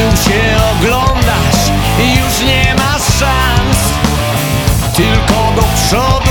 Zanim się oglądasz, już nie ma szans. Tylko do przodu.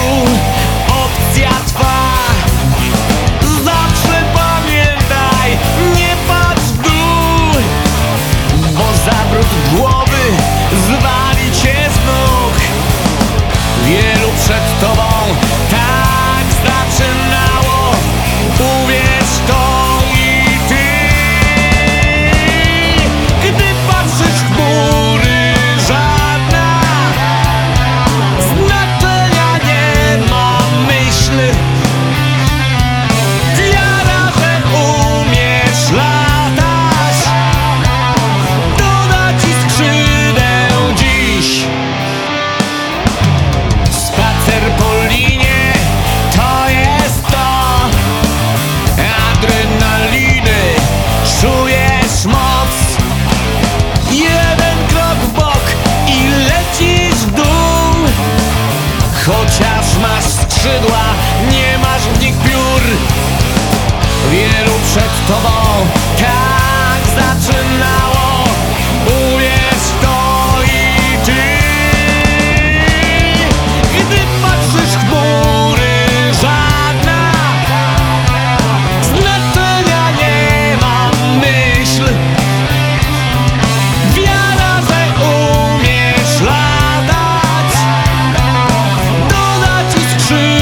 skrzydła, nie masz w nich piór Wielu przed tobą. true.